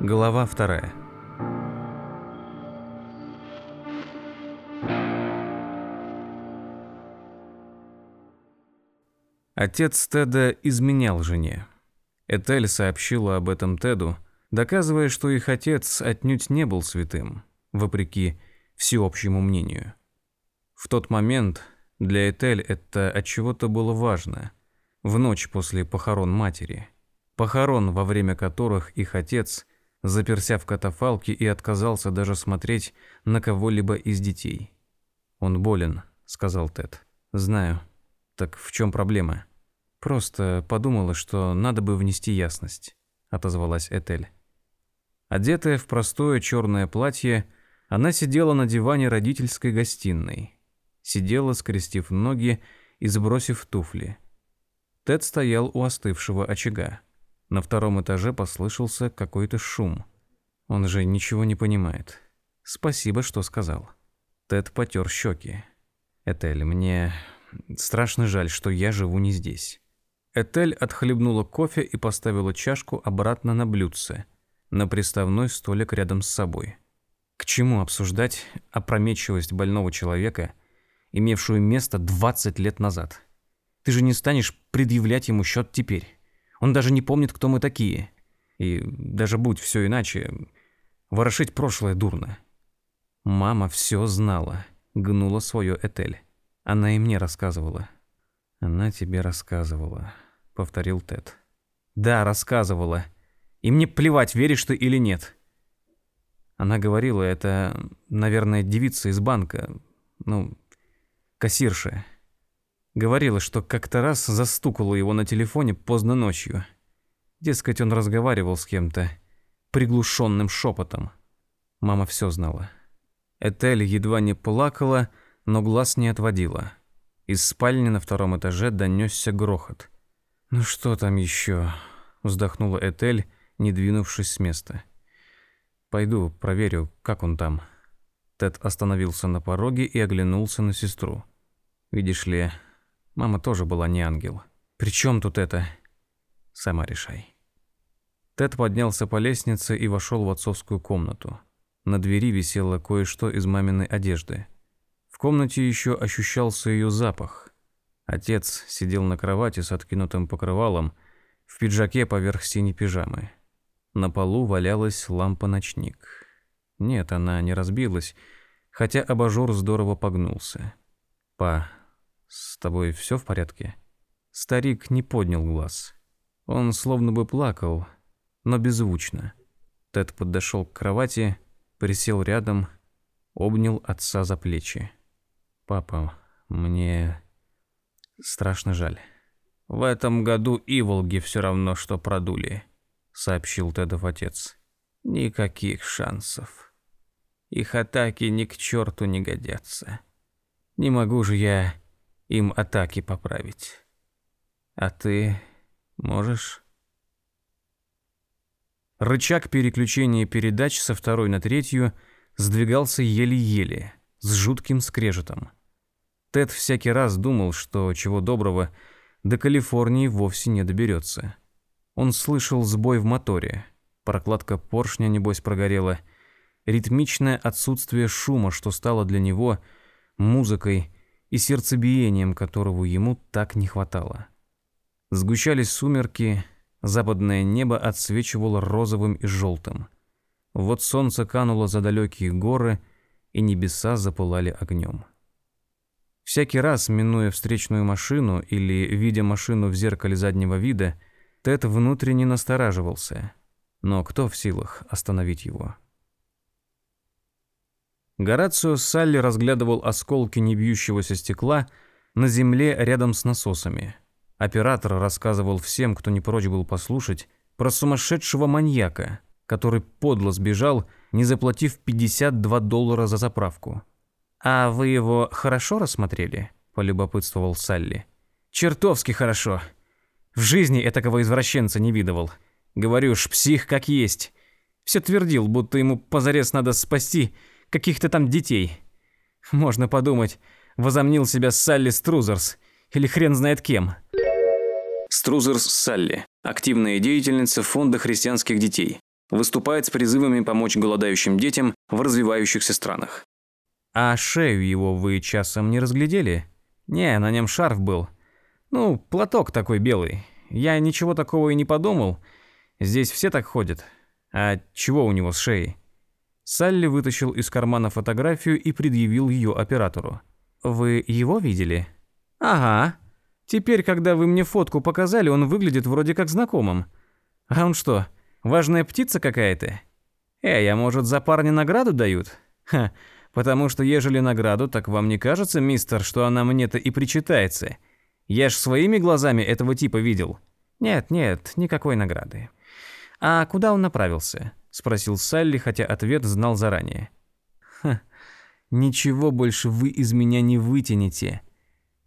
Глава вторая. Отец Теда изменял жене. Этель сообщила об этом Теду, доказывая, что их отец отнюдь не был святым, вопреки всеобщему мнению. В тот момент для Этель это от чего-то было важно. В ночь после похорон матери, похорон, во время которых их отец заперся в катафалке и отказался даже смотреть на кого-либо из детей. «Он болен», — сказал Тед. «Знаю. Так в чем проблема?» «Просто подумала, что надо бы внести ясность», — отозвалась Этель. Одетая в простое черное платье, она сидела на диване родительской гостиной. Сидела, скрестив ноги и сбросив туфли. Тед стоял у остывшего очага. На втором этаже послышался какой-то шум. Он же ничего не понимает. Спасибо, что сказал. Тед потер щеки. Этель, мне страшно жаль, что я живу не здесь. Этель отхлебнула кофе и поставила чашку обратно на блюдце, на приставной столик рядом с собой. К чему обсуждать опрометчивость больного человека, имевшую место 20 лет назад? Ты же не станешь предъявлять ему счет теперь. Он даже не помнит, кто мы такие. И даже будь все иначе, ворошить прошлое дурно. Мама все знала, гнула свое Этель. Она и мне рассказывала. Она тебе рассказывала, повторил Тед. Да, рассказывала. И мне плевать, веришь ты или нет. Она говорила, это, наверное, девица из банка, ну, кассирша. Говорила, что как-то раз застукала его на телефоне поздно ночью. Дескать, он разговаривал с кем-то приглушенным шепотом. Мама все знала. Этель едва не плакала, но глаз не отводила. Из спальни на втором этаже донесся грохот. «Ну что там еще?» – вздохнула Этель, не двинувшись с места. «Пойду проверю, как он там». Тед остановился на пороге и оглянулся на сестру. «Видишь ли, Мама тоже была не ангел. При чем тут это? Сама решай. Тед поднялся по лестнице и вошел в отцовскую комнату. На двери висело кое-что из маминой одежды. В комнате еще ощущался ее запах. Отец сидел на кровати с откинутым покрывалом, в пиджаке поверх синей пижамы. На полу валялась лампа-ночник. Нет, она не разбилась, хотя абажур здорово погнулся. «Па, «С тобой все в порядке?» Старик не поднял глаз. Он словно бы плакал, но беззвучно. Тед подошел к кровати, присел рядом, обнял отца за плечи. «Папа, мне страшно жаль». «В этом году Иволги все равно, что продули», — сообщил Тедов отец. «Никаких шансов. Их атаки ни к черту не годятся. Не могу же я им атаки поправить. А ты можешь? Рычаг переключения передач со второй на третью сдвигался еле-еле, с жутким скрежетом. Тед всякий раз думал, что, чего доброго, до Калифорнии вовсе не доберется. Он слышал сбой в моторе, прокладка поршня, небось, прогорела, ритмичное отсутствие шума, что стало для него музыкой и сердцебиением которого ему так не хватало. Сгущались сумерки, западное небо отсвечивало розовым и желтым. Вот солнце кануло за далекие горы, и небеса запылали огнем. Всякий раз, минуя встречную машину или видя машину в зеркале заднего вида, Тед внутренне настораживался. Но кто в силах остановить его? Горацио Салли разглядывал осколки небьющегося стекла на земле рядом с насосами. Оператор рассказывал всем, кто не прочь был послушать, про сумасшедшего маньяка, который подло сбежал, не заплатив 52 доллара за заправку. «А вы его хорошо рассмотрели?» – полюбопытствовал Салли. «Чертовски хорошо. В жизни я такого извращенца не видывал. Говорю ж, псих как есть. Все твердил, будто ему позарез надо спасти – каких-то там детей. Можно подумать, возомнил себя Салли Струзерс или хрен знает кем. Струзерс Салли. Активная деятельница фонда христианских детей. Выступает с призывами помочь голодающим детям в развивающихся странах. А шею его вы часом не разглядели? Не, на нем шарф был. Ну, платок такой белый. Я ничего такого и не подумал. Здесь все так ходят. А чего у него с шеей? Салли вытащил из кармана фотографию и предъявил ее оператору. Вы его видели? Ага. Теперь, когда вы мне фотку показали, он выглядит вроде как знакомым. А он что, важная птица какая-то? Эй, а может, за парня награду дают? Ха, потому что ежели награду, так вам не кажется, мистер, что она мне-то и причитается? Я ж своими глазами этого типа видел. Нет, нет, никакой награды. А куда он направился? Спросил Салли, хотя ответ знал заранее. Ха. Ничего больше вы из меня не вытянете.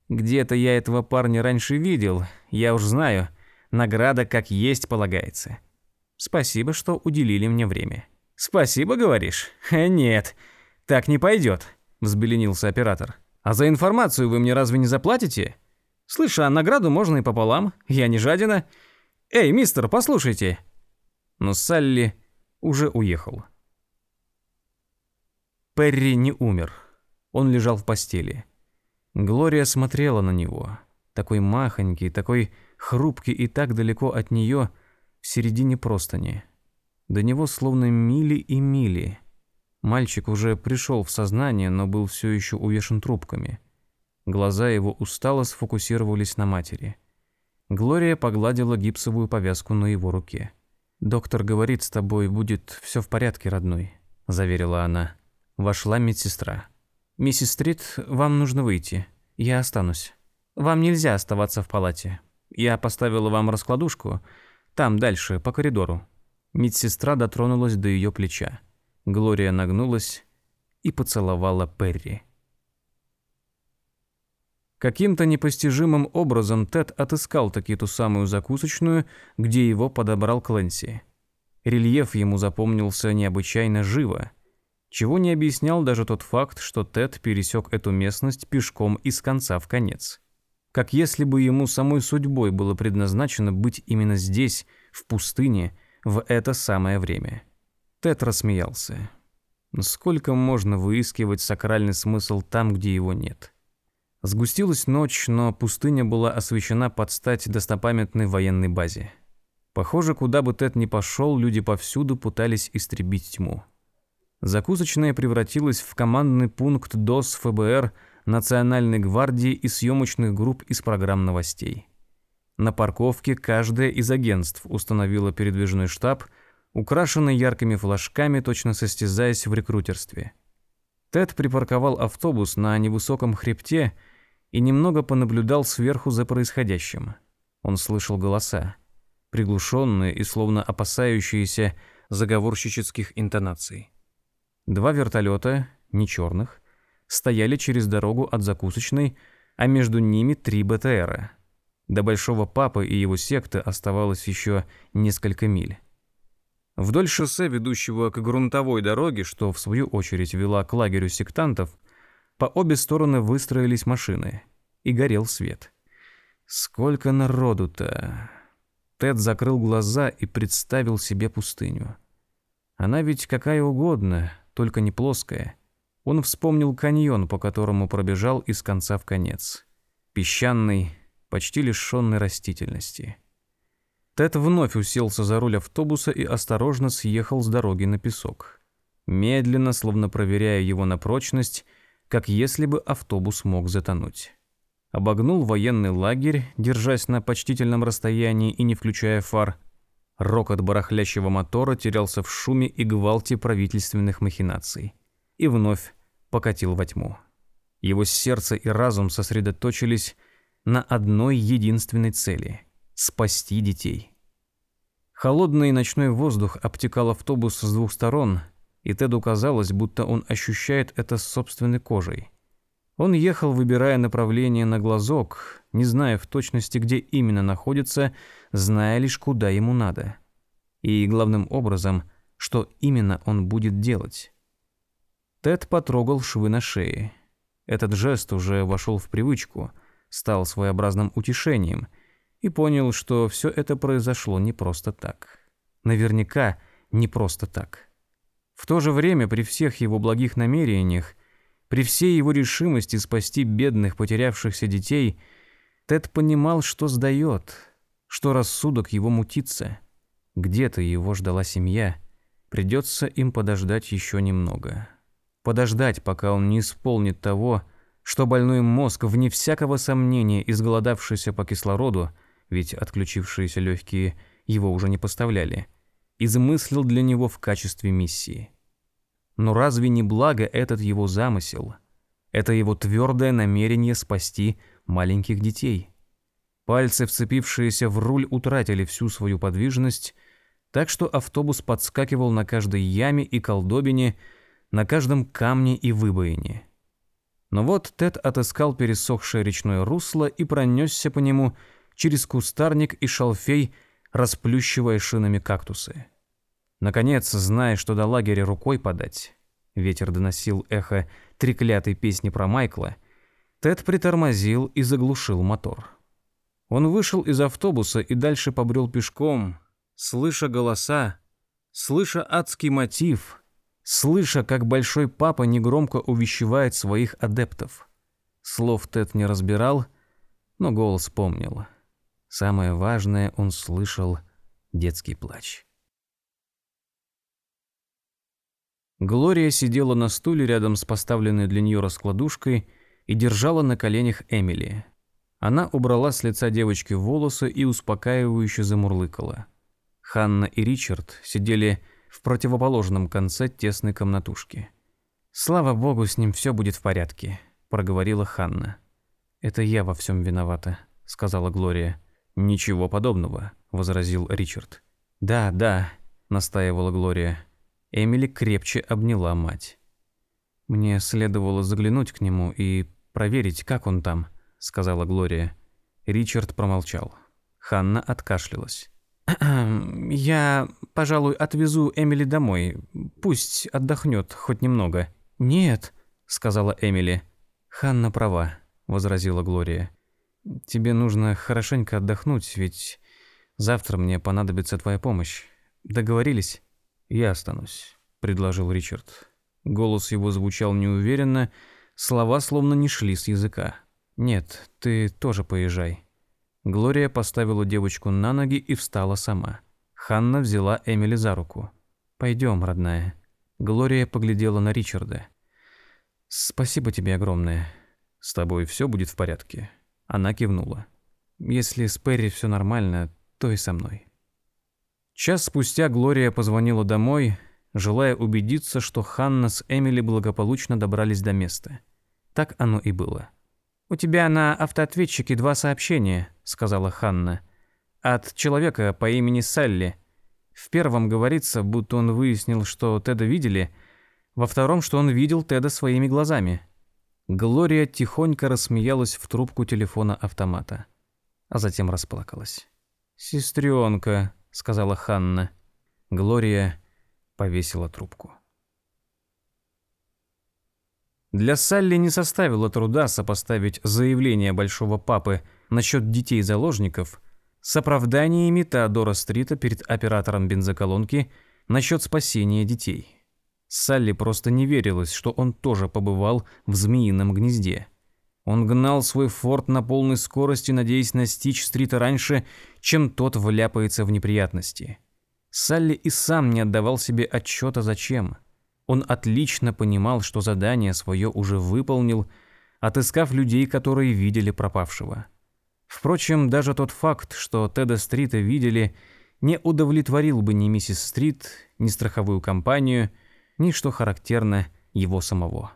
Где-то я этого парня раньше видел, я уж знаю, награда как есть полагается. Спасибо, что уделили мне время. Спасибо, говоришь? Э, нет, так не пойдет, взбеленился оператор. А за информацию вы мне разве не заплатите? Слышь, а награду можно и пополам, я не жадина. Эй, мистер, послушайте. Но Салли уже уехал. Перри не умер. Он лежал в постели. Глория смотрела на него, такой махонький, такой хрупкий и так далеко от нее, в середине простыни. До него словно мили и мили. Мальчик уже пришел в сознание, но был все еще увешан трубками. Глаза его устало сфокусировались на матери. Глория погладила гипсовую повязку на его руке. «Доктор говорит, с тобой будет все в порядке, родной», – заверила она. Вошла медсестра. «Миссис Стрит, вам нужно выйти. Я останусь. Вам нельзя оставаться в палате. Я поставила вам раскладушку. Там, дальше, по коридору». Медсестра дотронулась до ее плеча. Глория нагнулась и поцеловала Перри. Каким-то непостижимым образом Тед отыскал таки ту самую закусочную, где его подобрал Кленси. Рельеф ему запомнился необычайно живо – чего не объяснял даже тот факт, что Тед пересек эту местность пешком из конца в конец. Как если бы ему самой судьбой было предназначено быть именно здесь, в пустыне, в это самое время. Тед рассмеялся. Сколько можно выискивать сакральный смысл там, где его нет? Сгустилась ночь, но пустыня была освещена под стать достопамятной военной базе. Похоже, куда бы Тед ни пошел, люди повсюду пытались истребить тьму. Закусочная превратилась в командный пункт ДОС ФБР, Национальной гвардии и съемочных групп из программ новостей. На парковке каждое из агентств установило передвижной штаб, украшенный яркими флажками, точно состязаясь в рекрутерстве. Тед припарковал автобус на невысоком хребте и немного понаблюдал сверху за происходящим. Он слышал голоса, приглушенные и словно опасающиеся заговорщических интонаций. Два вертолета, не черных, стояли через дорогу от закусочной, а между ними три БТРа. До Большого Папы и его секты оставалось еще несколько миль. Вдоль шоссе, ведущего к грунтовой дороге, что в свою очередь вела к лагерю сектантов, по обе стороны выстроились машины, и горел свет. Сколько народу-то! Тед закрыл глаза и представил себе пустыню. Она ведь какая угодно, только не плоская. Он вспомнил каньон, по которому пробежал из конца в конец. Песчаный, почти лишенный растительности. Тед вновь уселся за руль автобуса и осторожно съехал с дороги на песок. Медленно, словно проверяя его на прочность, как если бы автобус мог затонуть. Обогнул военный лагерь, держась на почтительном расстоянии и не включая фар, Рокот барахлящего мотора терялся в шуме и гвалте правительственных махинаций. И вновь покатил во тьму. Его сердце и разум сосредоточились на одной единственной цели – спасти детей. Холодный ночной воздух обтекал автобус с двух сторон, и Теду казалось, будто он ощущает это собственной кожей. Он ехал, выбирая направление на глазок, не зная в точности, где именно находится, зная лишь, куда ему надо. И главным образом, что именно он будет делать. Тед потрогал швы на шее. Этот жест уже вошел в привычку, стал своеобразным утешением и понял, что все это произошло не просто так. Наверняка не просто так. В то же время при всех его благих намерениях, при всей его решимости спасти бедных потерявшихся детей, Тед понимал, что сдает, что рассудок его мутится. Где-то его ждала семья, придется им подождать еще немного. Подождать, пока он не исполнит того, что больной мозг, вне всякого сомнения, изголодавшийся по кислороду, ведь отключившиеся легкие его уже не поставляли, измыслил для него в качестве миссии. Но разве не благо этот его замысел? Это его твердое намерение спасти маленьких детей. Пальцы, вцепившиеся в руль, утратили всю свою подвижность, так что автобус подскакивал на каждой яме и колдобине, на каждом камне и выбоине. Но вот Тед отыскал пересохшее речное русло и пронесся по нему через кустарник и шалфей, расплющивая шинами кактусы. Наконец, зная, что до лагеря рукой подать, ветер доносил эхо треклятой песни про Майкла, Тед притормозил и заглушил мотор. Он вышел из автобуса и дальше побрел пешком, слыша голоса, слыша адский мотив — слыша, как большой папа негромко увещевает своих адептов. Слов Тед не разбирал, но голос помнил. Самое важное, он слышал детский плач. Глория сидела на стуле рядом с поставленной для нее раскладушкой и держала на коленях Эмили. Она убрала с лица девочки волосы и успокаивающе замурлыкала. Ханна и Ричард сидели в противоположном конце тесной комнатушки. «Слава богу, с ним все будет в порядке», — проговорила Ханна. «Это я во всем виновата», — сказала Глория. «Ничего подобного», — возразил Ричард. «Да, да», — настаивала Глория. Эмили крепче обняла мать. «Мне следовало заглянуть к нему и проверить, как он там», — сказала Глория. Ричард промолчал. Ханна откашлялась. «Я, пожалуй, отвезу Эмили домой. Пусть отдохнет хоть немного». «Нет», — сказала Эмили. «Ханна права», — возразила Глория. «Тебе нужно хорошенько отдохнуть, ведь завтра мне понадобится твоя помощь. Договорились?» «Я останусь», — предложил Ричард. Голос его звучал неуверенно, слова словно не шли с языка. «Нет, ты тоже поезжай». Глория поставила девочку на ноги и встала сама. Ханна взяла Эмили за руку. «Пойдем, родная». Глория поглядела на Ричарда. «Спасибо тебе огромное. С тобой все будет в порядке?» Она кивнула. «Если с Перри все нормально, то и со мной». Час спустя Глория позвонила домой, желая убедиться, что Ханна с Эмили благополучно добрались до места. Так оно и было. «У тебя на автоответчике два сообщения», — сказала Ханна. «От человека по имени Салли. В первом говорится, будто он выяснил, что Теда видели, во втором, что он видел Теда своими глазами». Глория тихонько рассмеялась в трубку телефона автомата, а затем расплакалась. «Сестренка», — сказала Ханна. Глория повесила трубку. Для Салли не составило труда сопоставить заявление Большого Папы насчет детей-заложников с оправданиями Теодора Стрита перед оператором бензоколонки насчет спасения детей. Салли просто не верилось, что он тоже побывал в змеином гнезде. Он гнал свой форт на полной скорости, надеясь настичь Стрита раньше, чем тот вляпается в неприятности. Салли и сам не отдавал себе отчета зачем – он отлично понимал, что задание свое уже выполнил, отыскав людей, которые видели пропавшего. Впрочем, даже тот факт, что Теда Стрита видели, не удовлетворил бы ни миссис Стрит, ни страховую компанию, ни, что характерно, его самого.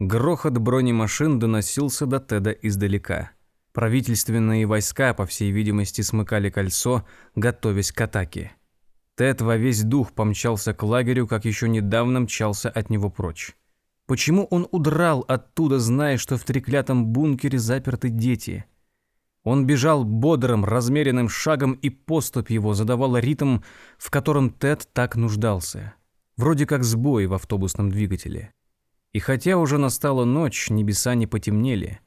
Грохот бронемашин доносился до Теда издалека. Правительственные войска, по всей видимости, смыкали кольцо, готовясь к атаке. Тед во весь дух помчался к лагерю, как еще недавно мчался от него прочь. Почему он удрал оттуда, зная, что в треклятом бункере заперты дети? Он бежал бодрым, размеренным шагом, и поступь его задавал ритм, в котором Тед так нуждался. Вроде как сбой в автобусном двигателе. И хотя уже настала ночь, небеса не потемнели.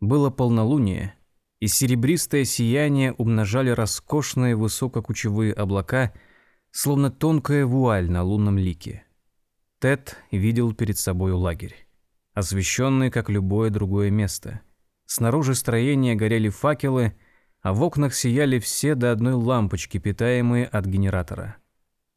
Было полнолуние, и серебристое сияние умножали роскошные высококучевые облака – словно тонкая вуаль на лунном лике. Тед видел перед собой лагерь, освещенный, как любое другое место. Снаружи строения горели факелы, а в окнах сияли все до одной лампочки, питаемые от генератора.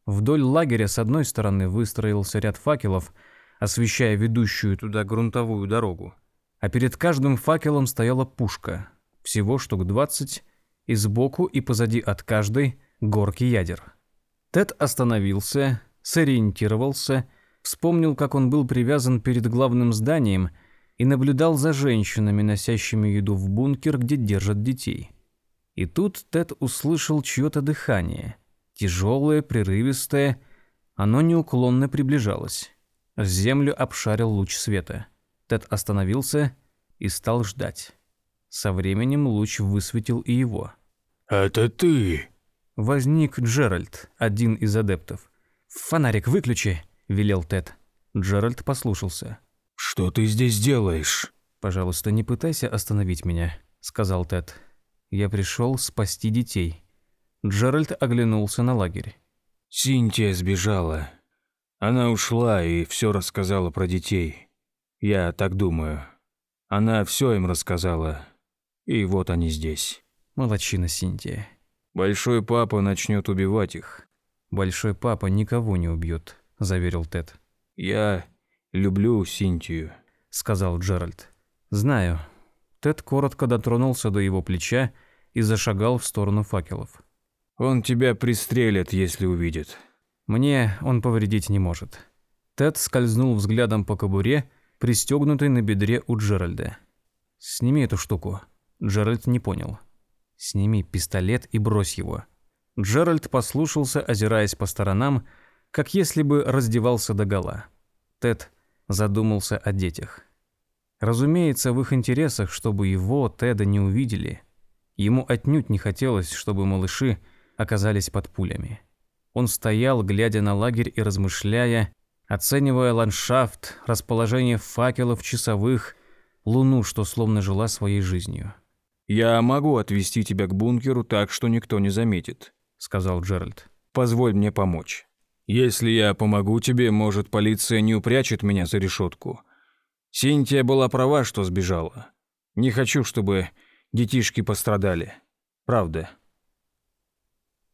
Вдоль лагеря с одной стороны выстроился ряд факелов, освещая ведущую туда грунтовую дорогу, а перед каждым факелом стояла пушка, всего штук двадцать, и сбоку и позади от каждой горки ядер. Тед остановился, сориентировался, вспомнил, как он был привязан перед главным зданием и наблюдал за женщинами, носящими еду в бункер, где держат детей. И тут Тед услышал чье-то дыхание. Тяжелое, прерывистое, оно неуклонно приближалось. Землю обшарил луч света. Тед остановился и стал ждать. Со временем луч высветил и его. «Это ты!» Возник Джеральд, один из адептов. «Фонарик выключи!» – велел Тед. Джеральд послушался. «Что ты здесь делаешь?» «Пожалуйста, не пытайся остановить меня», – сказал Тед. «Я пришел спасти детей». Джеральд оглянулся на лагерь. «Синтия сбежала. Она ушла и все рассказала про детей. Я так думаю. Она все им рассказала. И вот они здесь». Молодчина Синтия. «Большой папа начнет убивать их». «Большой папа никого не убьет», – заверил Тед. «Я люблю Синтию», – сказал Джеральд. «Знаю». Тед коротко дотронулся до его плеча и зашагал в сторону факелов. «Он тебя пристрелит, если увидит». «Мне он повредить не может». Тед скользнул взглядом по кобуре, пристегнутой на бедре у Джеральда. «Сними эту штуку». Джеральд не понял. «Сними пистолет и брось его». Джеральд послушался, озираясь по сторонам, как если бы раздевался догола. Тед задумался о детях. Разумеется, в их интересах, чтобы его, Теда, не увидели. Ему отнюдь не хотелось, чтобы малыши оказались под пулями. Он стоял, глядя на лагерь и размышляя, оценивая ландшафт, расположение факелов, часовых, луну, что словно жила своей жизнью. «Я могу отвезти тебя к бункеру так, что никто не заметит», — сказал Джеральд. «Позволь мне помочь. Если я помогу тебе, может, полиция не упрячет меня за решетку. Синтия была права, что сбежала. Не хочу, чтобы детишки пострадали. Правда».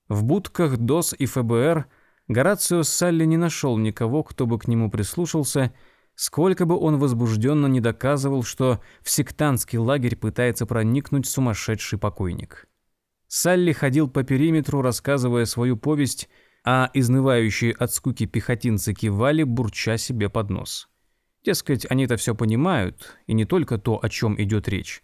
В будках ДОС и ФБР Горацио Салли не нашел никого, кто бы к нему прислушался, Сколько бы он возбужденно не доказывал, что в сектантский лагерь пытается проникнуть сумасшедший покойник. Салли ходил по периметру, рассказывая свою повесть, а изнывающие от скуки пехотинцы кивали, бурча себе под нос. Дескать, они-то все понимают, и не только то, о чем идет речь,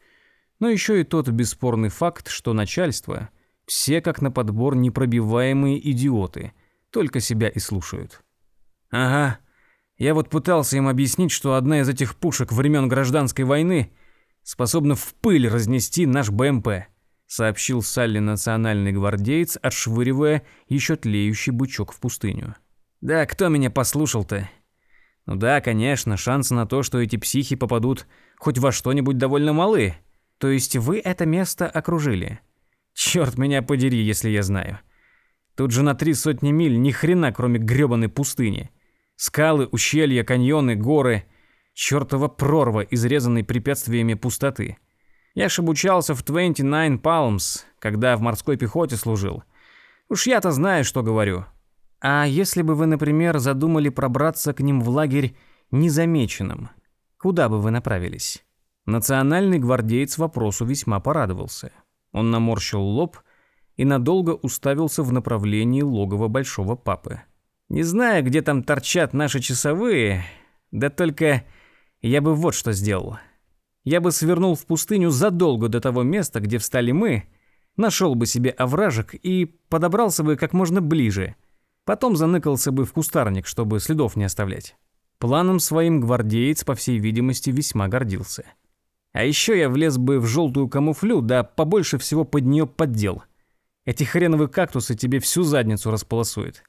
но еще и тот бесспорный факт, что начальство – все как на подбор непробиваемые идиоты, только себя и слушают. «Ага, я вот пытался им объяснить, что одна из этих пушек времен гражданской войны способна в пыль разнести наш БМП, сообщил Салли национальный гвардеец, отшвыривая еще тлеющий бычок в пустыню. Да, кто меня послушал-то? Ну да, конечно, шансы на то, что эти психи попадут хоть во что-нибудь довольно малы. То есть вы это место окружили? Черт меня подери, если я знаю. Тут же на три сотни миль ни хрена, кроме грёбаной пустыни. Скалы, ущелья, каньоны, горы. Чёртова прорва, изрезанной препятствиями пустоты. Я ж обучался в 29 Palms, когда в морской пехоте служил. Уж я-то знаю, что говорю. А если бы вы, например, задумали пробраться к ним в лагерь незамеченным, куда бы вы направились? Национальный гвардеец вопросу весьма порадовался. Он наморщил лоб и надолго уставился в направлении логова Большого Папы. Не знаю, где там торчат наши часовые, да только я бы вот что сделал. Я бы свернул в пустыню задолго до того места, где встали мы, нашел бы себе овражек и подобрался бы как можно ближе. Потом заныкался бы в кустарник, чтобы следов не оставлять. Планом своим гвардеец, по всей видимости, весьма гордился. А еще я влез бы в желтую камуфлю, да побольше всего под нее поддел. Эти хреновые кактусы тебе всю задницу располосуют.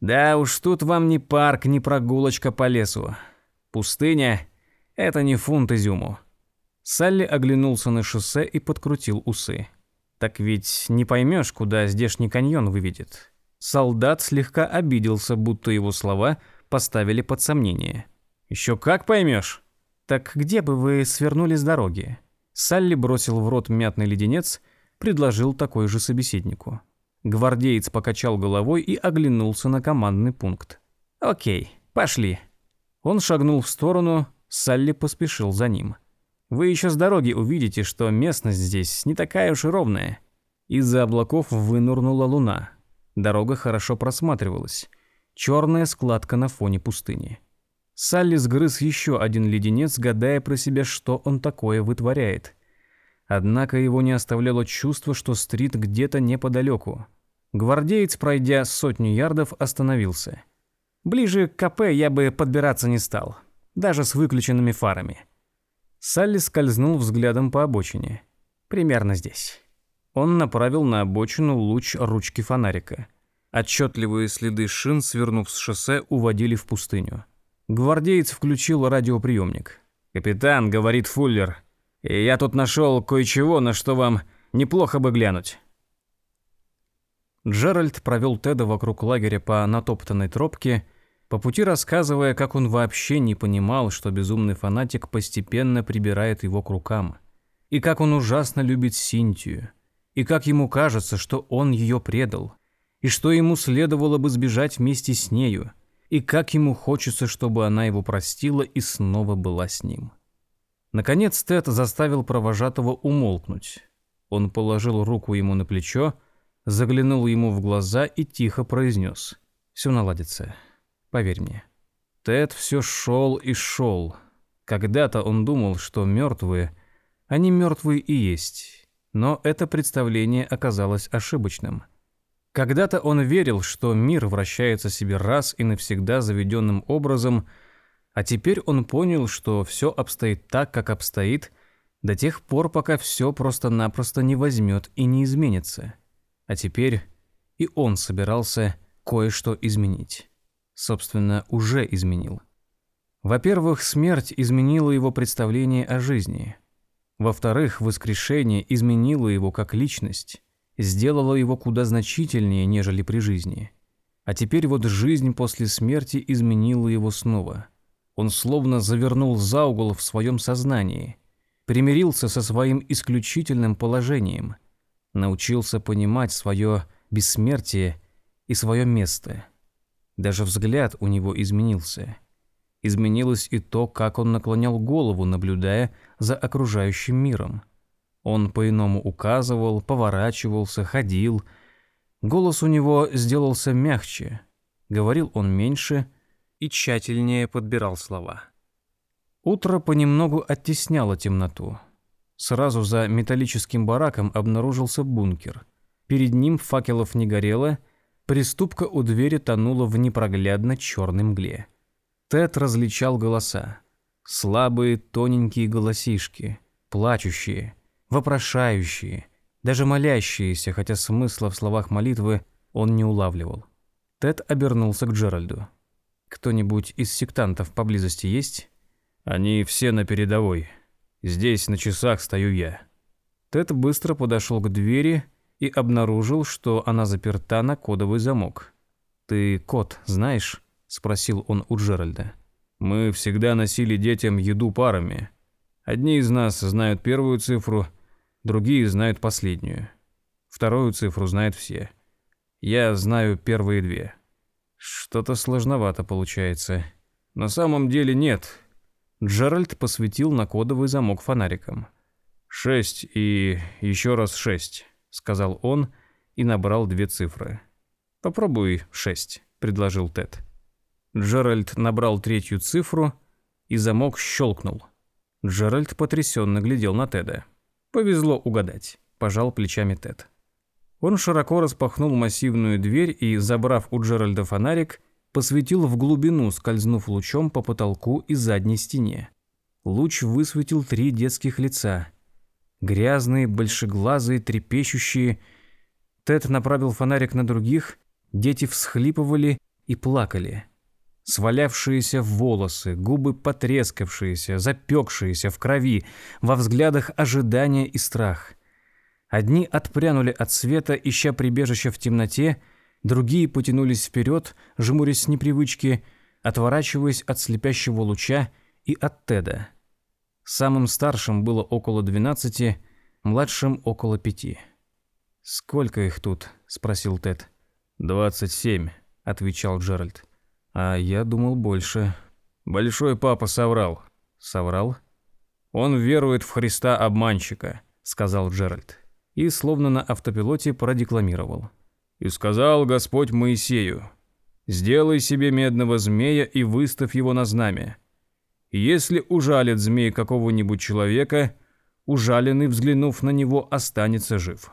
Да уж тут вам не парк, не прогулочка по лесу. Пустыня — это не фунт изюму. Салли оглянулся на шоссе и подкрутил усы. Так ведь не поймешь, куда здешний каньон выведет. Солдат слегка обиделся, будто его слова поставили под сомнение. «Еще как поймешь?» «Так где бы вы свернули с дороги?» Салли бросил в рот мятный леденец, предложил такой же собеседнику. Гвардеец покачал головой и оглянулся на командный пункт. «Окей, пошли». Он шагнул в сторону, Салли поспешил за ним. «Вы еще с дороги увидите, что местность здесь не такая уж и ровная». Из-за облаков вынурнула луна. Дорога хорошо просматривалась. Черная складка на фоне пустыни. Салли сгрыз еще один леденец, гадая про себя, что он такое вытворяет. Однако его не оставляло чувство, что Стрит где-то неподалеку. Гвардеец, пройдя сотню ярдов, остановился. Ближе к КП я бы подбираться не стал, даже с выключенными фарами. Салли скользнул взглядом по обочине. Примерно здесь. Он направил на обочину луч ручки фонарика. Отчетливые следы шин, свернув с шоссе, уводили в пустыню. Гвардеец включил радиоприемник. «Капитан», — говорит Фуллер, — «я тут нашел кое-чего, на что вам неплохо бы глянуть». Джеральд провел Теда вокруг лагеря по натоптанной тропке, по пути рассказывая, как он вообще не понимал, что безумный фанатик постепенно прибирает его к рукам, и как он ужасно любит Синтию, и как ему кажется, что он ее предал, и что ему следовало бы сбежать вместе с нею – и как ему хочется, чтобы она его простила и снова была с ним. Наконец Тед заставил провожатого умолкнуть. Он положил руку ему на плечо, заглянул ему в глаза и тихо произнес. «Все наладится. Поверь мне». Тед все шел и шел. Когда-то он думал, что мертвые, они мертвые и есть. Но это представление оказалось ошибочным – когда-то он верил, что мир вращается себе раз и навсегда заведенным образом, а теперь он понял, что все обстоит так, как обстоит, до тех пор, пока все просто-напросто не возьмет и не изменится. А теперь и он собирался кое-что изменить. Собственно, уже изменил. Во-первых, смерть изменила его представление о жизни. Во-вторых, воскрешение изменило его как личность сделало его куда значительнее, нежели при жизни. А теперь вот жизнь после смерти изменила его снова. Он словно завернул за угол в своем сознании, примирился со своим исключительным положением, научился понимать свое бессмертие и свое место. Даже взгляд у него изменился. Изменилось и то, как он наклонял голову, наблюдая за окружающим миром. Он по-иному указывал, поворачивался, ходил. Голос у него сделался мягче. Говорил он меньше и тщательнее подбирал слова. Утро понемногу оттесняло темноту. Сразу за металлическим бараком обнаружился бункер. Перед ним факелов не горело, приступка у двери тонула в непроглядно черной мгле. Тед различал голоса. Слабые, тоненькие голосишки, плачущие – вопрошающие, даже молящиеся, хотя смысла в словах молитвы он не улавливал. Тед обернулся к Джеральду. «Кто-нибудь из сектантов поблизости есть?» «Они все на передовой. Здесь на часах стою я». Тед быстро подошел к двери и обнаружил, что она заперта на кодовый замок. «Ты код знаешь?» – спросил он у Джеральда. «Мы всегда носили детям еду парами. Одни из нас знают первую цифру, другие знают последнюю. Вторую цифру знают все. Я знаю первые две. Что-то сложновато получается. На самом деле нет. Джеральд посветил на кодовый замок фонариком. «Шесть и еще раз шесть», — сказал он и набрал две цифры. «Попробуй шесть», — предложил Тед. Джеральд набрал третью цифру, и замок щелкнул. Джеральд потрясенно глядел на Теда. Повезло угадать, пожал плечами Тед. Он широко распахнул массивную дверь и, забрав у Джеральда фонарик, посветил в глубину, скользнув лучом по потолку и задней стене. Луч высветил три детских лица. Грязные, большеглазые, трепещущие. Тед направил фонарик на других, дети всхлипывали и плакали. Свалявшиеся волосы, губы потрескавшиеся, запекшиеся в крови, во взглядах ожидания и страх. Одни отпрянули от света, ища прибежища в темноте, Другие потянулись вперед, жмурясь с непривычки, отворачиваясь от слепящего луча и от Теда. Самым старшим было около двенадцати, младшим около пяти. «Сколько их тут?» – спросил Тед. «Двадцать семь», – отвечал Джеральд. «А я думал больше». «Большой папа соврал». «Соврал?» «Он верует в Христа обманщика», – сказал Джеральд. И словно на автопилоте продекламировал. «И сказал Господь Моисею, сделай себе медного змея и выставь его на знамя. Если ужалит змей какого-нибудь человека, ужаленный, взглянув на него, останется жив».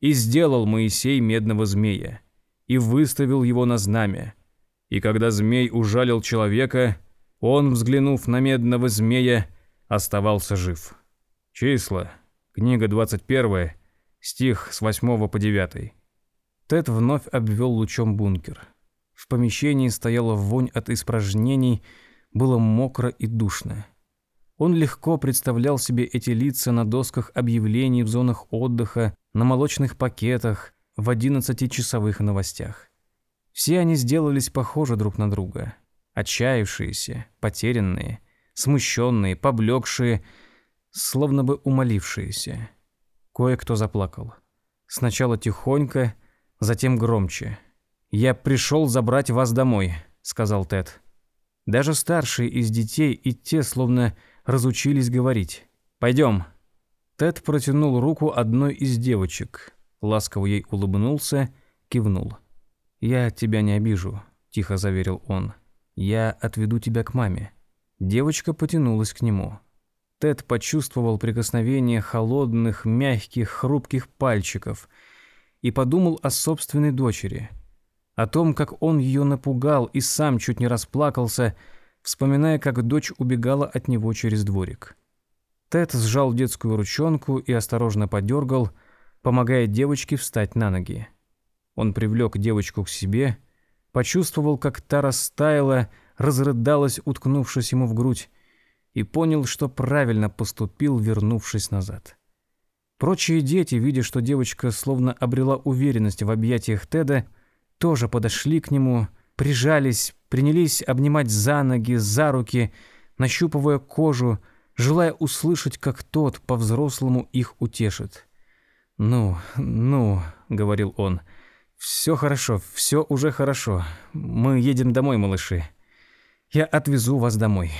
И сделал Моисей медного змея, и выставил его на знамя. И когда змей ужалил человека, он, взглянув на медного змея, оставался жив. Числа. Книга 21, стих с 8 по 9. Тед вновь обвел лучом бункер. В помещении стояла вонь от испражнений, было мокро и душно. Он легко представлял себе эти лица на досках объявлений в зонах отдыха, на молочных пакетах, в 11-часовых новостях. Все они сделались похожи друг на друга. Отчаявшиеся, потерянные, смущенные, поблекшие, словно бы умолившиеся. Кое-кто заплакал. Сначала тихонько, затем громче. «Я пришел забрать вас домой», — сказал Тед. Даже старшие из детей и те словно разучились говорить. «Пойдем». Тед протянул руку одной из девочек, ласково ей улыбнулся, кивнул. «Я тебя не обижу», – тихо заверил он. «Я отведу тебя к маме». Девочка потянулась к нему. Тед почувствовал прикосновение холодных, мягких, хрупких пальчиков и подумал о собственной дочери, о том, как он ее напугал и сам чуть не расплакался – вспоминая, как дочь убегала от него через дворик. Тед сжал детскую ручонку и осторожно подергал, помогая девочке встать на ноги. Он привлек девочку к себе, почувствовал, как та растаяла, разрыдалась, уткнувшись ему в грудь, и понял, что правильно поступил, вернувшись назад. Прочие дети, видя, что девочка словно обрела уверенность в объятиях Теда, тоже подошли к нему, прижались, принялись обнимать за ноги, за руки, нащупывая кожу, желая услышать, как тот по-взрослому их утешит. «Ну, ну», — говорил он, — «все хорошо, все уже хорошо. Мы едем домой, малыши. Я отвезу вас домой».